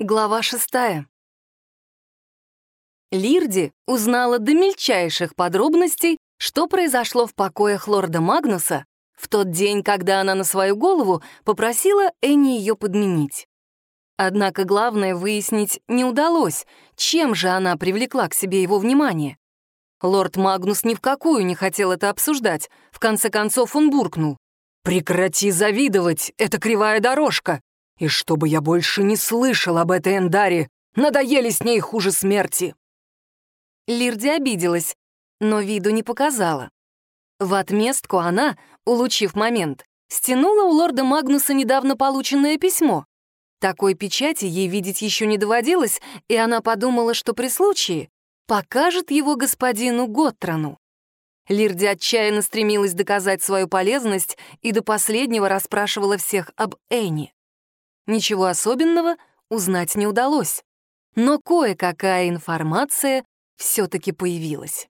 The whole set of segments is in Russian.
Глава шестая. Лирди узнала до мельчайших подробностей, что произошло в покоях лорда Магнуса в тот день, когда она на свою голову попросила Энни ее подменить. Однако главное выяснить не удалось, чем же она привлекла к себе его внимание. Лорд Магнус ни в какую не хотел это обсуждать, в конце концов он буркнул. «Прекрати завидовать, это кривая дорожка. И чтобы я больше не слышал об этой Эндаре, надоели с ней хуже смерти. Лирди обиделась, но виду не показала. В отместку она, улучив момент, стянула у лорда Магнуса недавно полученное письмо. Такой печати ей видеть еще не доводилось, и она подумала, что при случае покажет его господину Готтрану. Лирди отчаянно стремилась доказать свою полезность и до последнего расспрашивала всех об Энни. Ничего особенного узнать не удалось, но кое-какая информация все-таки появилась.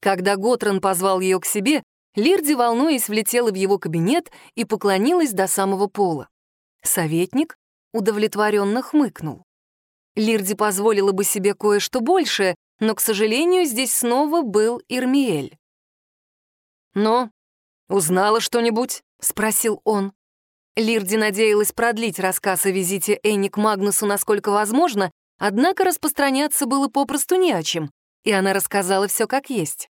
Когда Готран позвал ее к себе, Лирди, волнуясь, влетела в его кабинет и поклонилась до самого пола. Советник удовлетворенно хмыкнул. Лирди позволила бы себе кое-что большее, но, к сожалению, здесь снова был Ирмиэль. «Но, узнала что-нибудь?» — спросил он. Лирди надеялась продлить рассказ о визите Энни к Магнусу насколько возможно, однако распространяться было попросту не о чем, и она рассказала все как есть.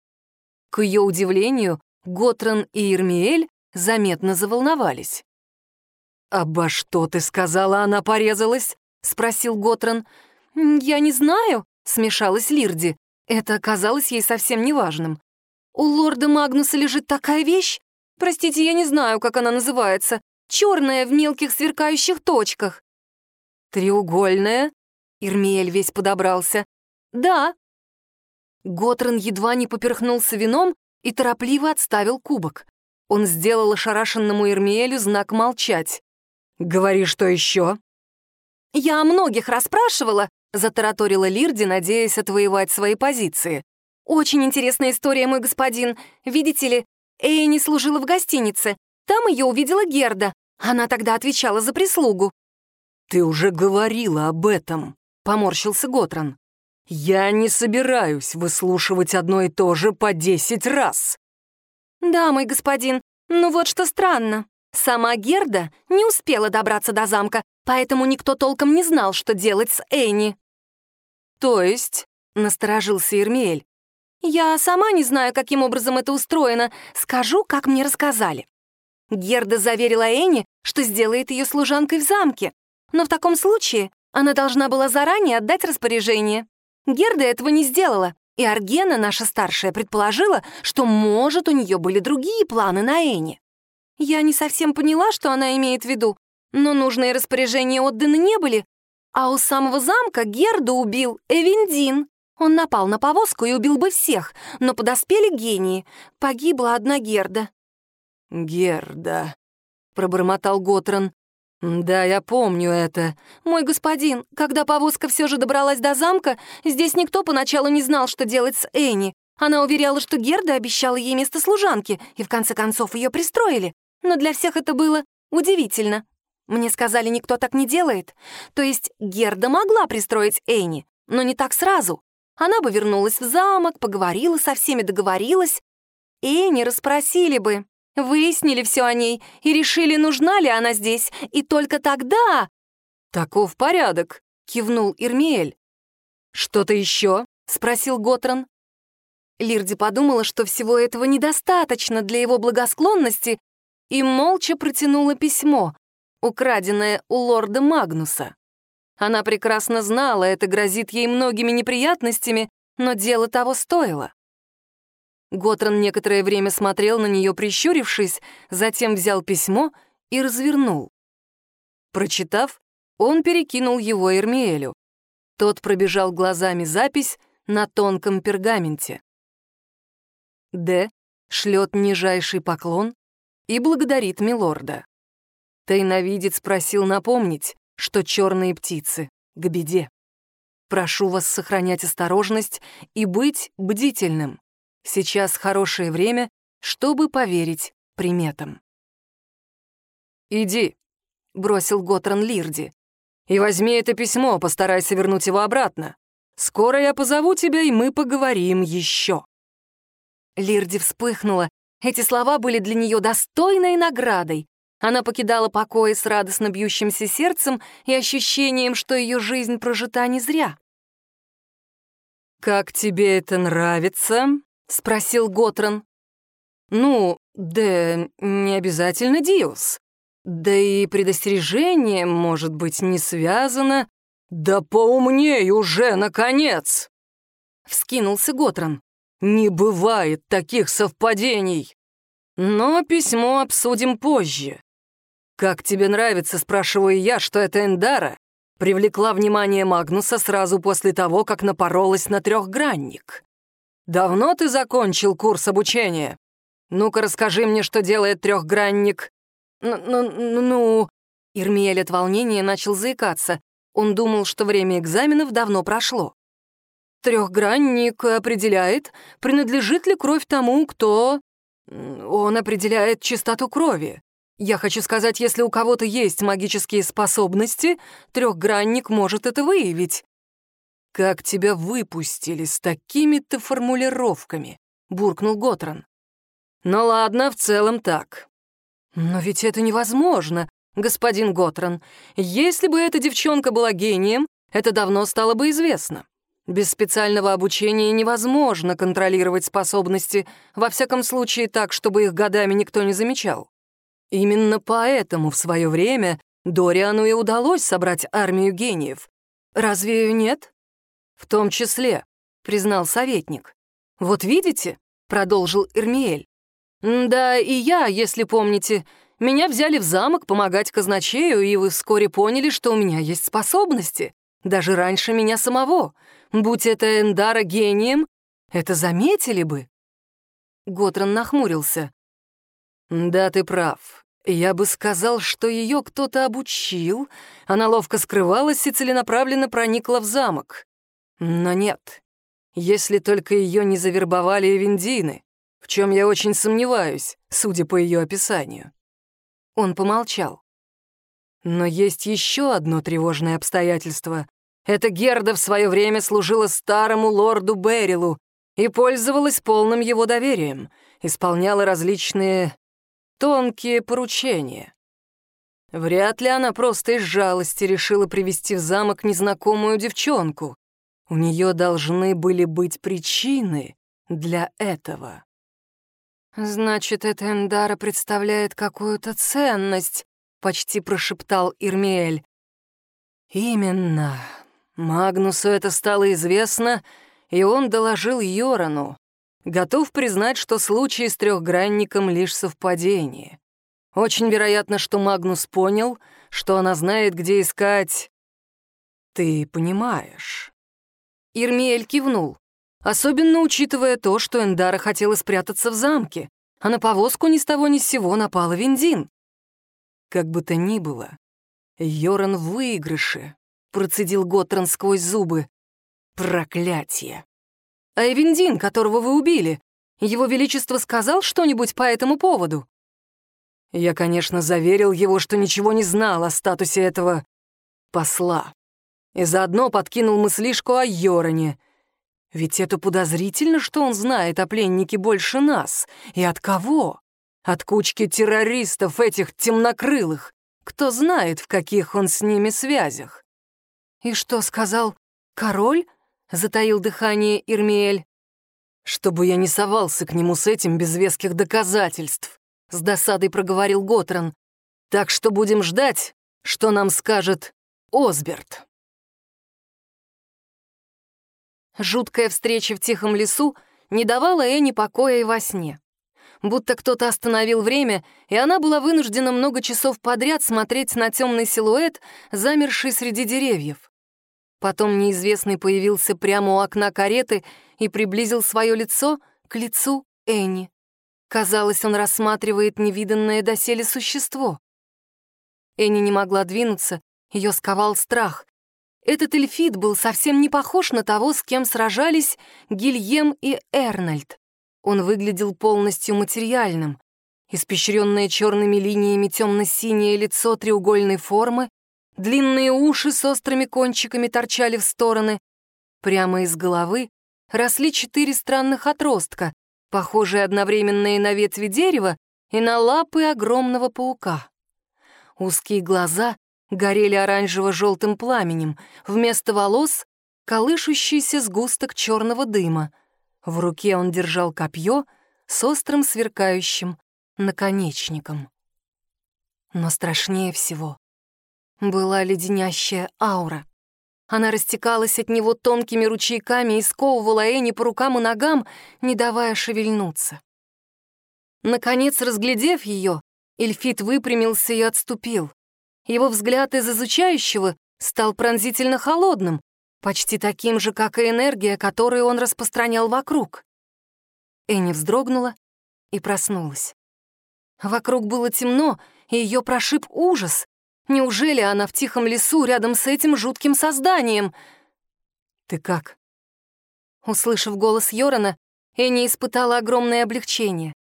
К ее удивлению, Готран и Ирмиэль заметно заволновались. «Обо что ты сказала, она порезалась?» — спросил Готран. «Я не знаю», — смешалась Лирди. Это оказалось ей совсем неважным. «У лорда Магнуса лежит такая вещь? Простите, я не знаю, как она называется черная в мелких сверкающих точках». «Треугольная?» — Ирмиэль весь подобрался. «Да». Готран едва не поперхнулся вином и торопливо отставил кубок. Он сделал ошарашенному Ирмиэлю знак молчать. «Говори, что еще?» «Я о многих расспрашивала», — затараторила Лирди, надеясь отвоевать свои позиции. «Очень интересная история, мой господин. Видите ли, Эйни служила в гостинице. Там ее увидела Герда. Она тогда отвечала за прислугу. «Ты уже говорила об этом», — поморщился Готран. «Я не собираюсь выслушивать одно и то же по десять раз». «Да, мой господин, ну вот что странно. Сама Герда не успела добраться до замка, поэтому никто толком не знал, что делать с Энни». «То есть?» — насторожился Ирмиэль. «Я сама не знаю, каким образом это устроено. Скажу, как мне рассказали. Герда заверила Энни, что сделает ее служанкой в замке. Но в таком случае она должна была заранее отдать распоряжение. Герда этого не сделала, и Аргена, наша старшая, предположила, что, может, у нее были другие планы на Энни. Я не совсем поняла, что она имеет в виду, но нужные распоряжения отданы не были, а у самого замка Герду убил Эвендин. Он напал на повозку и убил бы всех, но подоспели гении. Погибла одна Герда. «Герда», — пробормотал Готран. «Да, я помню это. Мой господин, когда повозка все же добралась до замка, здесь никто поначалу не знал, что делать с Энни. Она уверяла, что Герда обещала ей место служанки, и в конце концов ее пристроили. Но для всех это было удивительно. Мне сказали, никто так не делает. То есть Герда могла пристроить Энни, но не так сразу. Она бы вернулась в замок, поговорила со всеми, договорилась. Энни расспросили бы, Выяснили все о ней и решили, нужна ли она здесь, и только тогда... «Таков порядок», — кивнул Ирмиэль. «Что-то еще?» — спросил Готран. Лирди подумала, что всего этого недостаточно для его благосклонности, и молча протянула письмо, украденное у лорда Магнуса. Она прекрасно знала, это грозит ей многими неприятностями, но дело того стоило. Готран некоторое время смотрел на нее, прищурившись, затем взял письмо и развернул. Прочитав, он перекинул его Эрмиэлю. Тот пробежал глазами запись на тонком пергаменте. Д. шлет нижайший поклон и благодарит милорда. Тайновидец просил напомнить, что черные птицы к беде. Прошу вас сохранять осторожность и быть бдительным. Сейчас хорошее время, чтобы поверить приметам. «Иди», — бросил Готран Лирди. И возьми это письмо, постарайся вернуть его обратно. Скоро я позову тебя, и мы поговорим еще». Лирди вспыхнула. Эти слова были для нее достойной наградой. Она покидала покои с радостно бьющимся сердцем и ощущением, что ее жизнь прожита не зря. «Как тебе это нравится?» — спросил Готран. «Ну, да не обязательно Диус. Да и предостережение, может быть, не связано. Да поумней уже, наконец!» Вскинулся Готран. «Не бывает таких совпадений. Но письмо обсудим позже. Как тебе нравится, спрашиваю я, что это Эндара привлекла внимание Магнуса сразу после того, как напоролась на трехгранник. Давно ты закончил курс обучения? Ну-ка расскажи мне, что делает трехгранник. Ну-ну-ну... Ирмиэль от волнения начал заикаться. Он думал, что время экзаменов давно прошло. Трехгранник определяет, принадлежит ли кровь тому, кто... Он определяет чистоту крови. Я хочу сказать, если у кого-то есть магические способности, трехгранник может это выявить. Как тебя выпустили с такими-то формулировками? буркнул Готран. Ну ладно, в целом так. Но ведь это невозможно, господин Готран. Если бы эта девчонка была гением, это давно стало бы известно. Без специального обучения невозможно контролировать способности, во всяком случае так, чтобы их годами никто не замечал. Именно поэтому в свое время Дориану и удалось собрать армию гениев. Разве нет? В том числе, признал советник. Вот видите, продолжил Эрмиэль. Да, и я, если помните, меня взяли в замок помогать казначею, и вы вскоре поняли, что у меня есть способности. Даже раньше меня самого. Будь это Эндара гением, это заметили бы. Готран нахмурился. «Да, ты прав. Я бы сказал, что ее кто-то обучил. Она ловко скрывалась и целенаправленно проникла в замок. Но нет, если только ее не завербовали Эвендины, в чем я очень сомневаюсь, судя по ее описанию». Он помолчал. Но есть еще одно тревожное обстоятельство. Эта Герда в свое время служила старому лорду Берилу и пользовалась полным его доверием, исполняла различные тонкие поручения. Вряд ли она просто из жалости решила привести в замок незнакомую девчонку. У нее должны были быть причины для этого. «Значит, эта Эндара представляет какую-то ценность», — почти прошептал Ирмиэль. «Именно», Магнусу это стало известно, и он доложил Йорану. Готов признать, что случай с трехгранником — лишь совпадение. Очень вероятно, что Магнус понял, что она знает, где искать... Ты понимаешь. Ирмиэль кивнул, особенно учитывая то, что Эндара хотела спрятаться в замке, а на повозку ни с того ни с сего напала Виндин. Как бы то ни было, Йоран в выигрыше процедил Готран сквозь зубы. Проклятие. А Эвендин, которого вы убили, его Величество сказал что-нибудь по этому поводу? Я, конечно, заверил его, что ничего не знал о статусе этого посла. И заодно подкинул мыслишку о Йороне. Ведь это подозрительно, что он знает о пленнике больше нас. И от кого? От кучки террористов этих темнокрылых. Кто знает, в каких он с ними связях. «И что сказал? Король?» — затаил дыхание Ирмиэль. «Чтобы я не совался к нему с этим без веских доказательств», — с досадой проговорил Готран. «Так что будем ждать, что нам скажет Осберт». Жуткая встреча в тихом лесу не давала Энни покоя и во сне. Будто кто-то остановил время, и она была вынуждена много часов подряд смотреть на темный силуэт, замерший среди деревьев. Потом неизвестный появился прямо у окна кареты и приблизил свое лицо к лицу Энни. Казалось, он рассматривает невиданное доселе существо. Энни не могла двинуться, ее сковал страх. Этот эльфит был совсем не похож на того, с кем сражались Гильем и Эрнольд. Он выглядел полностью материальным. Испещренное черными линиями темно-синее лицо треугольной формы, длинные уши с острыми кончиками торчали в стороны. Прямо из головы росли четыре странных отростка, похожие одновременно и на ветви дерева, и на лапы огромного паука. Узкие глаза горели оранжево-желтым пламенем, вместо волос — колышущийся сгусток черного дыма. В руке он держал копье с острым сверкающим наконечником. Но страшнее всего была леденящая аура. Она растекалась от него тонкими ручейками и сковывала Энни по рукам и ногам, не давая шевельнуться. Наконец, разглядев ее, Эльфит выпрямился и отступил. Его взгляд из изучающего стал пронзительно холодным, почти таким же, как и энергия, которую он распространял вокруг. Энни вздрогнула и проснулась. Вокруг было темно, и ее прошиб ужас. Неужели она в тихом лесу рядом с этим жутким созданием? «Ты как?» Услышав голос Йорона, Энни испытала огромное облегчение.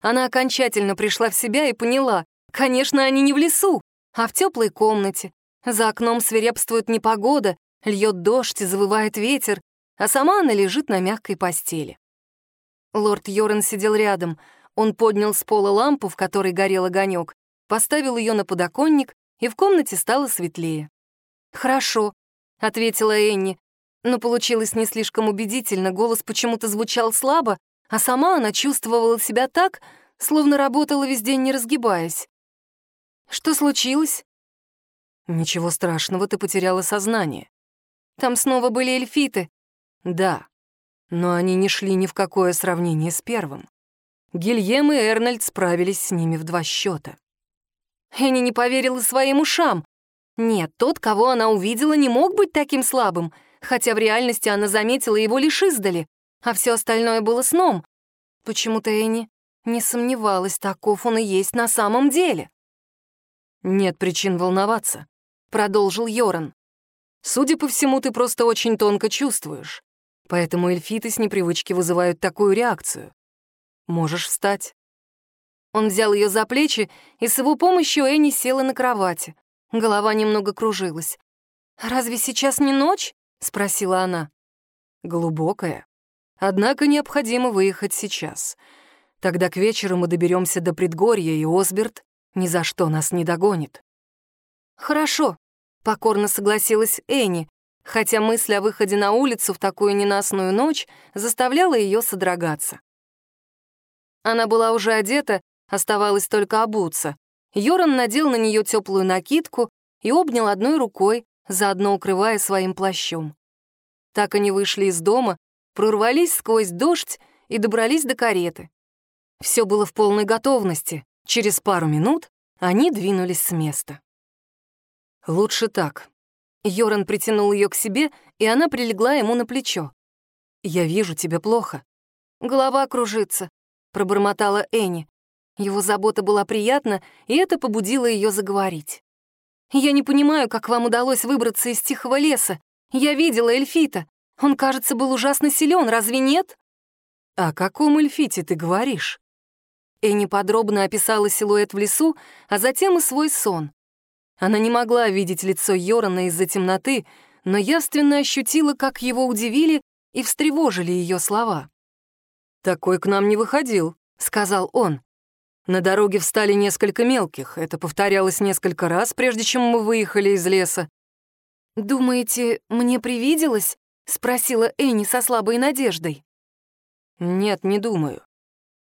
Она окончательно пришла в себя и поняла, конечно, они не в лесу, а в теплой комнате. За окном свирепствует непогода, льет дождь и завывает ветер, а сама она лежит на мягкой постели. Лорд Йорен сидел рядом. Он поднял с пола лампу, в которой горел огонек, поставил ее на подоконник, и в комнате стало светлее. «Хорошо», — ответила Энни, но получилось не слишком убедительно, голос почему-то звучал слабо, а сама она чувствовала себя так, словно работала весь день не разгибаясь. «Что случилось?» «Ничего страшного, ты потеряла сознание». «Там снова были эльфиты». «Да, но они не шли ни в какое сравнение с первым. Гильем и Эрнольд справились с ними в два счета. Энни не поверила своим ушам. Нет, тот, кого она увидела, не мог быть таким слабым, хотя в реальности она заметила его лишь издали, а все остальное было сном. Почему-то Энни не сомневалась, таков он и есть на самом деле. «Нет причин волноваться», — продолжил Йоран. «Судя по всему, ты просто очень тонко чувствуешь, поэтому эльфиты с непривычки вызывают такую реакцию. Можешь встать». Он взял ее за плечи, и с его помощью Энни села на кровати. Голова немного кружилась. «Разве сейчас не ночь?» — спросила она. «Глубокая. Однако необходимо выехать сейчас. Тогда к вечеру мы доберемся до предгорья, и Осберт ни за что нас не догонит». «Хорошо», — покорно согласилась Энни, хотя мысль о выходе на улицу в такую ненастную ночь заставляла ее содрогаться. Она была уже одета, оставалось только обуться. Йоран надел на нее теплую накидку и обнял одной рукой, заодно укрывая своим плащом. Так они вышли из дома, прорвались сквозь дождь и добрались до кареты. Все было в полной готовности. Через пару минут они двинулись с места. «Лучше так». Йоран притянул ее к себе, и она прилегла ему на плечо. «Я вижу, тебе плохо». «Голова кружится», — пробормотала Энни. Его забота была приятна, и это побудило ее заговорить. «Я не понимаю, как вам удалось выбраться из тихого леса. Я видела Эльфита. Он, кажется, был ужасно силен, разве нет?» «О каком Эльфите ты говоришь?» Энни подробно описала силуэт в лесу, а затем и свой сон. Она не могла видеть лицо Йорана из-за темноты, но явственно ощутила, как его удивили и встревожили ее слова. «Такой к нам не выходил», — сказал он. На дороге встали несколько мелких. Это повторялось несколько раз, прежде чем мы выехали из леса. «Думаете, мне привиделось?» — спросила Энни со слабой надеждой. «Нет, не думаю.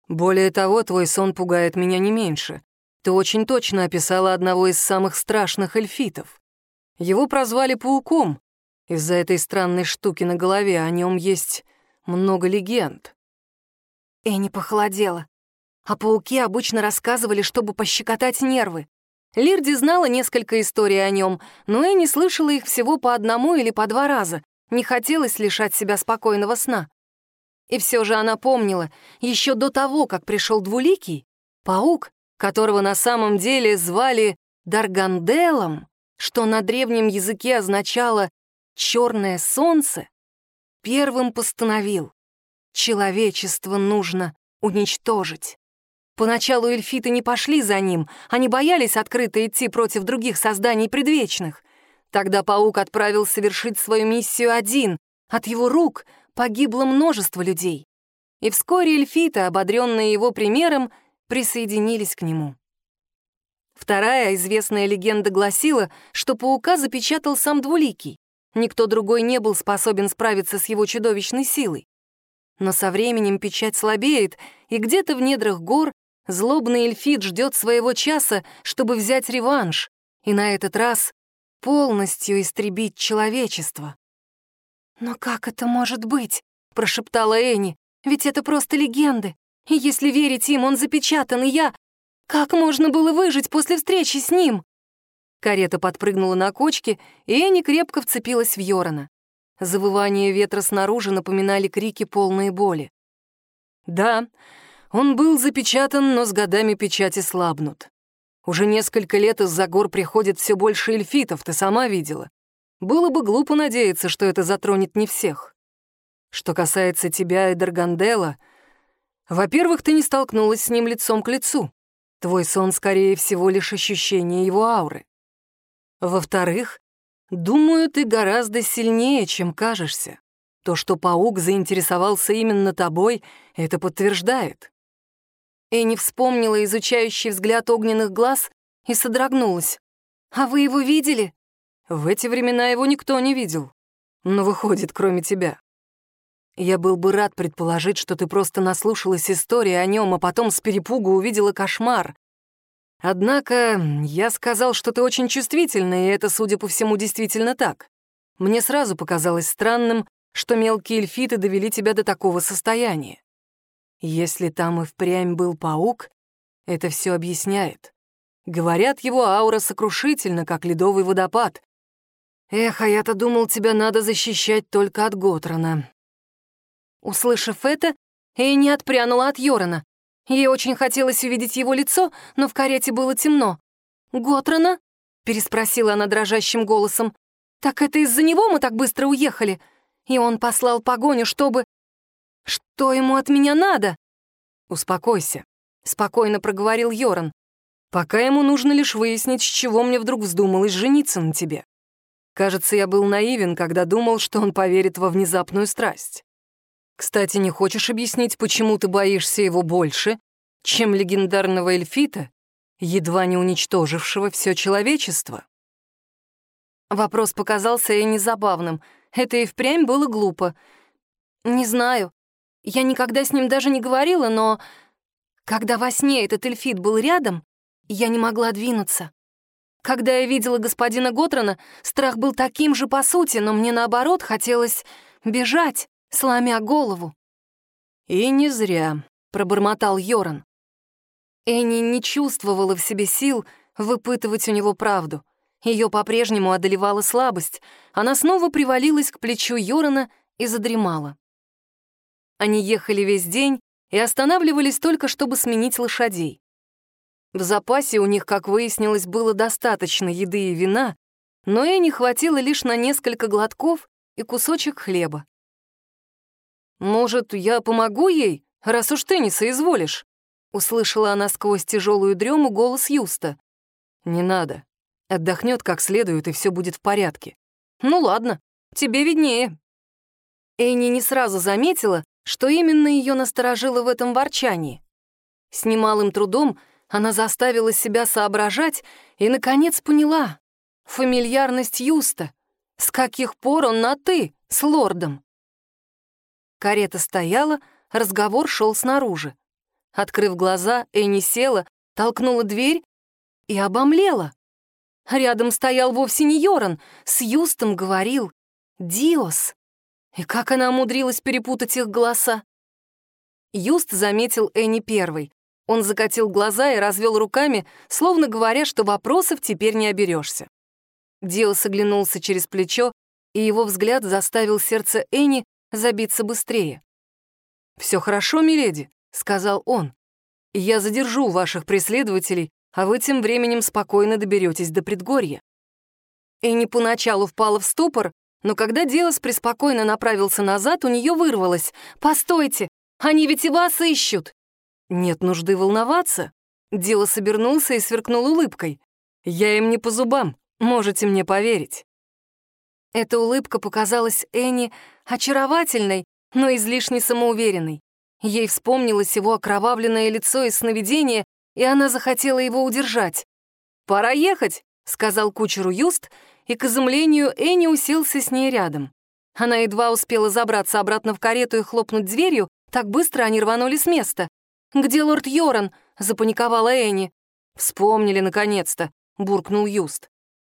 Более того, твой сон пугает меня не меньше. Ты очень точно описала одного из самых страшных эльфитов. Его прозвали Пауком. Из-за этой странной штуки на голове о нем есть много легенд». Энни похолодела. О пауке обычно рассказывали, чтобы пощекотать нервы. Лирди знала несколько историй о нем, но и не слышала их всего по одному или по два раза. Не хотелось лишать себя спокойного сна. И все же она помнила, еще до того, как пришел Двуликий, паук, которого на самом деле звали Дарганделом, что на древнем языке означало «черное солнце», первым постановил — человечество нужно уничтожить. Поначалу эльфиты не пошли за ним, они боялись открыто идти против других созданий предвечных. Тогда паук отправил совершить свою миссию один. От его рук погибло множество людей. И вскоре эльфиты, ободренные его примером, присоединились к нему. Вторая известная легенда гласила, что паука запечатал сам Двуликий. Никто другой не был способен справиться с его чудовищной силой. Но со временем печать слабеет, и где-то в недрах гор злобный эльфит ждет своего часа, чтобы взять реванш, и на этот раз полностью истребить человечество. «Но как это может быть?» — прошептала Энни. «Ведь это просто легенды. И если верить им, он запечатан, и я... Как можно было выжить после встречи с ним?» Карета подпрыгнула на кочке, и Энни крепко вцепилась в Йорона. Завывание ветра снаружи напоминали крики полные боли. Да, он был запечатан, но с годами печати слабнут. Уже несколько лет из-за гор приходит все больше эльфитов, ты сама видела. Было бы глупо надеяться, что это затронет не всех. Что касается тебя и Даргандела, во-первых, ты не столкнулась с ним лицом к лицу. Твой сон, скорее всего, лишь ощущение его ауры. Во-вторых, думаю, ты гораздо сильнее, чем кажешься. То, что паук заинтересовался именно тобой, это подтверждает. Энни вспомнила изучающий взгляд огненных глаз и содрогнулась. «А вы его видели?» «В эти времена его никто не видел. Но выходит, кроме тебя. Я был бы рад предположить, что ты просто наслушалась истории о нем, а потом с перепугу увидела кошмар. Однако я сказал, что ты очень чувствительна, и это, судя по всему, действительно так. Мне сразу показалось странным, что мелкие эльфиты довели тебя до такого состояния. Если там и впрямь был паук, это все объясняет. Говорят, его аура сокрушительна, как ледовый водопад. Эх, а я-то думал, тебя надо защищать только от Готрона. Услышав это, Эйни отпрянула от Йорона. Ей очень хотелось увидеть его лицо, но в карете было темно. «Готрона?» — переспросила она дрожащим голосом. «Так это из-за него мы так быстро уехали? И он послал погоню, чтобы...» «Что ему от меня надо?» «Успокойся», — спокойно проговорил Йоран. «Пока ему нужно лишь выяснить, с чего мне вдруг вздумалось жениться на тебе. Кажется, я был наивен, когда думал, что он поверит во внезапную страсть. Кстати, не хочешь объяснить, почему ты боишься его больше, чем легендарного эльфита, едва не уничтожившего все человечество?» Вопрос показался ей незабавным. Это и впрямь было глупо. «Не знаю. Я никогда с ним даже не говорила, но... Когда во сне этот эльфит был рядом, я не могла двинуться. Когда я видела господина Готрона, страх был таким же по сути, но мне наоборот хотелось бежать, сломя голову. «И не зря», — пробормотал Йоран. Энни не чувствовала в себе сил выпытывать у него правду. Ее по-прежнему одолевала слабость. Она снова привалилась к плечу Йорана и задремала. Они ехали весь день и останавливались только, чтобы сменить лошадей. В запасе у них, как выяснилось, было достаточно еды и вина, но Энни хватило лишь на несколько глотков и кусочек хлеба. «Может, я помогу ей, раз уж ты не соизволишь?» Услышала она сквозь тяжелую дрему голос Юста. «Не надо. Отдохнет как следует, и все будет в порядке». «Ну ладно, тебе виднее». Энни не сразу заметила, что именно ее насторожило в этом ворчании. С немалым трудом она заставила себя соображать и, наконец, поняла — фамильярность Юста. С каких пор он на «ты» с лордом? Карета стояла, разговор шел снаружи. Открыв глаза, Энни села, толкнула дверь и обомлела. Рядом стоял вовсе не Йоран, с Юстом говорил «Диос». И как она умудрилась перепутать их голоса? Юст заметил Энни первой. Он закатил глаза и развел руками, словно говоря, что вопросов теперь не оберешься. Диос оглянулся через плечо, и его взгляд заставил сердце Энни забиться быстрее. «Все хорошо, миледи», — сказал он. «Я задержу ваших преследователей, а вы тем временем спокойно доберетесь до предгорья». Энни поначалу впала в ступор, но когда Диос преспокойно направился назад, у нее вырвалось. «Постойте, они ведь и вас ищут!» «Нет нужды волноваться». Диос обернулся и сверкнул улыбкой. «Я им не по зубам, можете мне поверить. Эта улыбка показалась Энни очаровательной, но излишне самоуверенной. Ей вспомнилось его окровавленное лицо из сновидения, и она захотела его удержать. «Пора ехать», — сказал кучеру Юст, и, к изумлению, Энни уселся с ней рядом. Она едва успела забраться обратно в карету и хлопнуть дверью, так быстро они рванули с места. «Где лорд Йоран?» — запаниковала Энни. «Вспомнили, наконец-то», — буркнул Юст.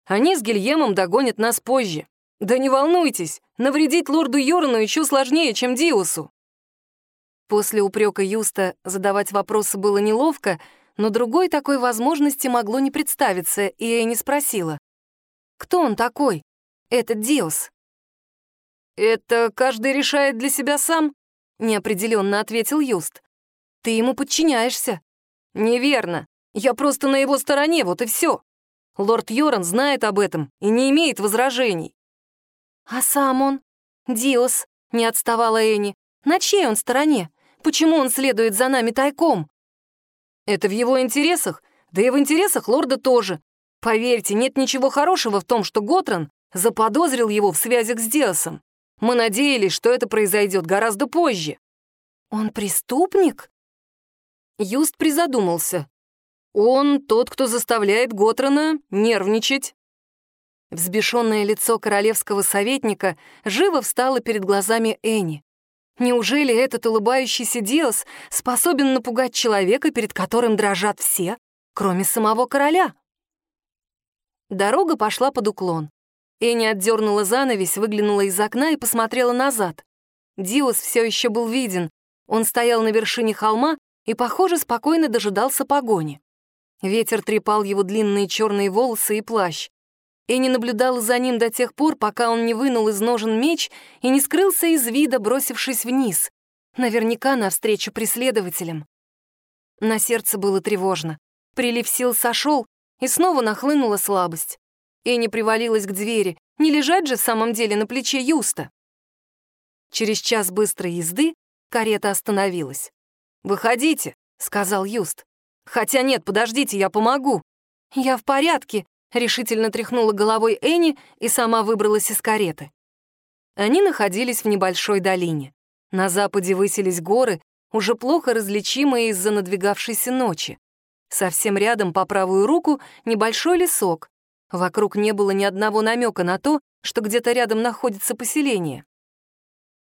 «Они с Гильемом догонят нас позже. Да не волнуйтесь, навредить лорду Йорану еще сложнее, чем Диусу». После упрека Юста задавать вопросы было неловко, но другой такой возможности могло не представиться, и Энни спросила. «Кто он такой? Этот Диос?» «Это каждый решает для себя сам», — неопределенно ответил Юст. «Ты ему подчиняешься». «Неверно. Я просто на его стороне, вот и все. Лорд Йоран знает об этом и не имеет возражений». «А сам он? Диос», — не отставала Энни. «На чьей он стороне? Почему он следует за нами тайком?» «Это в его интересах, да и в интересах лорда тоже. Поверьте, нет ничего хорошего в том, что Готран заподозрил его в связях с Диосом. Мы надеялись, что это произойдет гораздо позже». «Он преступник?» Юст призадумался. «Он тот, кто заставляет Готрана нервничать». Взбешенное лицо королевского советника живо встало перед глазами Энни. Неужели этот улыбающийся Диос способен напугать человека, перед которым дрожат все, кроме самого короля? Дорога пошла под уклон. Энни отдернула занавесь, выглянула из окна и посмотрела назад. Диос все еще был виден. Он стоял на вершине холма и, похоже, спокойно дожидался погони. Ветер трепал его длинные черные волосы и плащ. Энни наблюдала за ним до тех пор, пока он не вынул из ножен меч и не скрылся из вида, бросившись вниз. Наверняка навстречу преследователям. На сердце было тревожно. Прилив сил сошел, и снова нахлынула слабость. Энни привалилась к двери. Не лежать же в самом деле на плече Юста. Через час быстрой езды карета остановилась. «Выходите», — сказал Юст. «Хотя нет, подождите, я помогу». «Я в порядке», — решительно тряхнула головой Энни и сама выбралась из кареты. Они находились в небольшой долине. На западе высились горы, уже плохо различимые из-за надвигавшейся ночи. Совсем рядом, по правую руку, небольшой лесок, Вокруг не было ни одного намека на то, что где-то рядом находится поселение.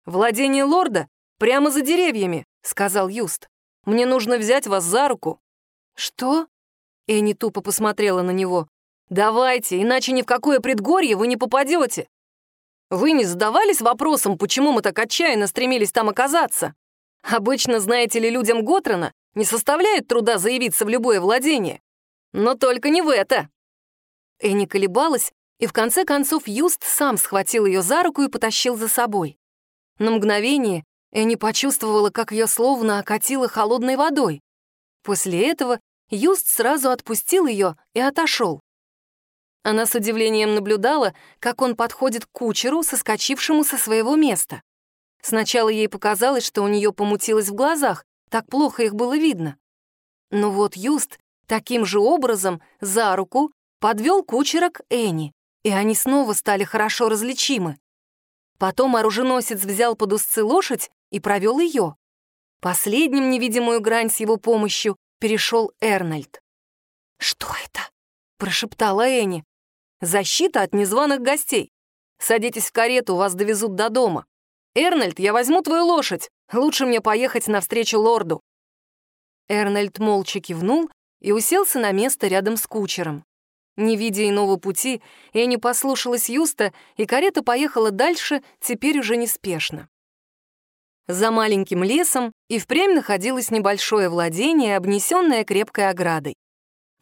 «Владение лорда прямо за деревьями», — сказал Юст. «Мне нужно взять вас за руку». «Что?» Энни тупо посмотрела на него. «Давайте, иначе ни в какое предгорье вы не попадете. Вы не задавались вопросом, почему мы так отчаянно стремились там оказаться? Обычно, знаете ли, людям Готрона не составляет труда заявиться в любое владение. Но только не в это. Энни колебалась, и в конце концов Юст сам схватил ее за руку и потащил за собой. На мгновение Энни почувствовала, как ее словно окатило холодной водой. После этого Юст сразу отпустил ее и отошел. Она с удивлением наблюдала, как он подходит к кучеру, соскочившему со своего места. Сначала ей показалось, что у нее помутилось в глазах, так плохо их было видно. Но вот Юст таким же образом за руку подвел кучера к Энни, и они снова стали хорошо различимы. Потом оруженосец взял под узцы лошадь и провел ее. Последним невидимую грань с его помощью перешел Эрнольд. «Что это?» — прошептала Энни. «Защита от незваных гостей. Садитесь в карету, вас довезут до дома. Эрнольд, я возьму твою лошадь. Лучше мне поехать навстречу лорду». Эрнольд молча кивнул и уселся на место рядом с кучером. Не видя иного пути, не послушалась Юста, и карета поехала дальше, теперь уже неспешно. За маленьким лесом и впрямь находилось небольшое владение, обнесенное крепкой оградой.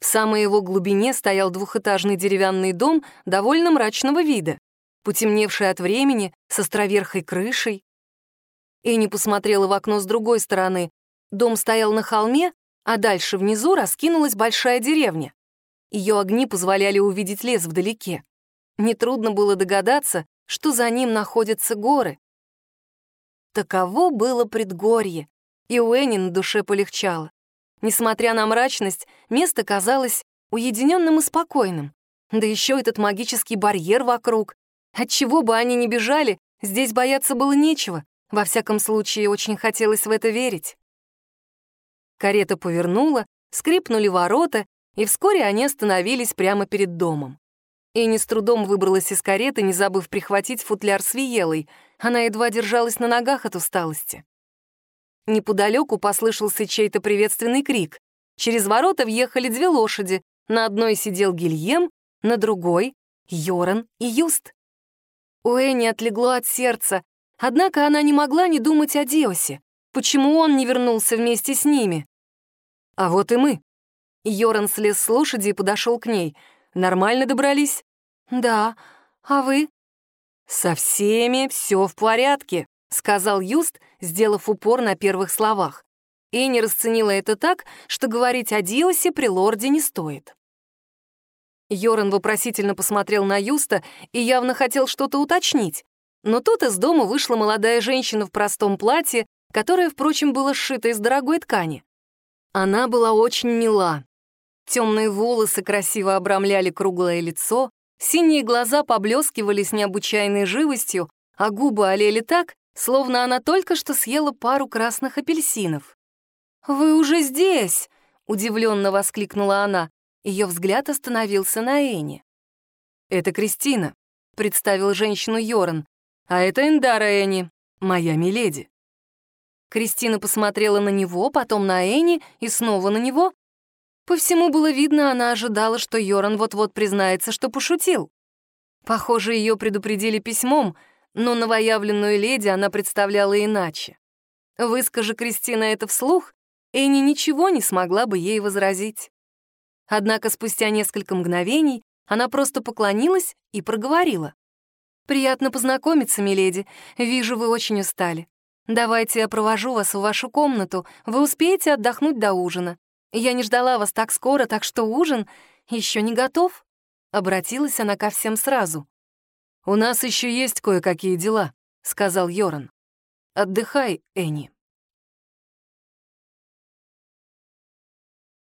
В самой его глубине стоял двухэтажный деревянный дом довольно мрачного вида, потемневший от времени, с островерхой крышей. Эни посмотрела в окно с другой стороны. Дом стоял на холме, а дальше внизу раскинулась большая деревня. Ее огни позволяли увидеть лес вдалеке. Нетрудно было догадаться, что за ним находятся горы. Таково было предгорье, и у на душе полегчало. Несмотря на мрачность, место казалось уединенным и спокойным. Да еще этот магический барьер вокруг. Отчего бы они ни бежали, здесь бояться было нечего. Во всяком случае, очень хотелось в это верить. Карета повернула, скрипнули ворота, и вскоре они остановились прямо перед домом. Энни с трудом выбралась из кареты, не забыв прихватить футляр с виелой. Она едва держалась на ногах от усталости. Неподалеку послышался чей-то приветственный крик. Через ворота въехали две лошади. На одной сидел Гильем, на другой — Йоран и Юст. У Энни отлегло от сердца, однако она не могла не думать о Диосе. Почему он не вернулся вместе с ними? А вот и мы. Йоран слез с лошади и подошел к ней. Нормально добрались? Да. А вы? Со всеми все в порядке, сказал Юст, сделав упор на первых словах. Энни расценила это так, что говорить о Диосе при лорде не стоит. Йоран вопросительно посмотрел на Юста и явно хотел что-то уточнить. Но тут из дома вышла молодая женщина в простом платье, которое, впрочем, было сшито из дорогой ткани. Она была очень мила. Темные волосы красиво обрамляли круглое лицо, синие глаза поблескивали с необычайной живостью, а губы олели так, словно она только что съела пару красных апельсинов. «Вы уже здесь!» — удивленно воскликнула она. Ее взгляд остановился на Эне. «Это Кристина», — представил женщину Йоран. «А это Эндара Эни, моя миледи». Кристина посмотрела на него, потом на Эни и снова на него. По всему было видно, она ожидала, что Йоран вот-вот признается, что пошутил. Похоже, ее предупредили письмом, но новоявленную леди она представляла иначе. Выскажи Кристина это вслух, Энни ничего не смогла бы ей возразить. Однако спустя несколько мгновений она просто поклонилась и проговорила. «Приятно познакомиться, миледи. Вижу, вы очень устали. Давайте я провожу вас в вашу комнату. Вы успеете отдохнуть до ужина. Я не ждала вас так скоро, так что ужин еще не готов». Обратилась она ко всем сразу. «У нас еще есть кое-какие дела», — сказал Йоран. «Отдыхай, Энни».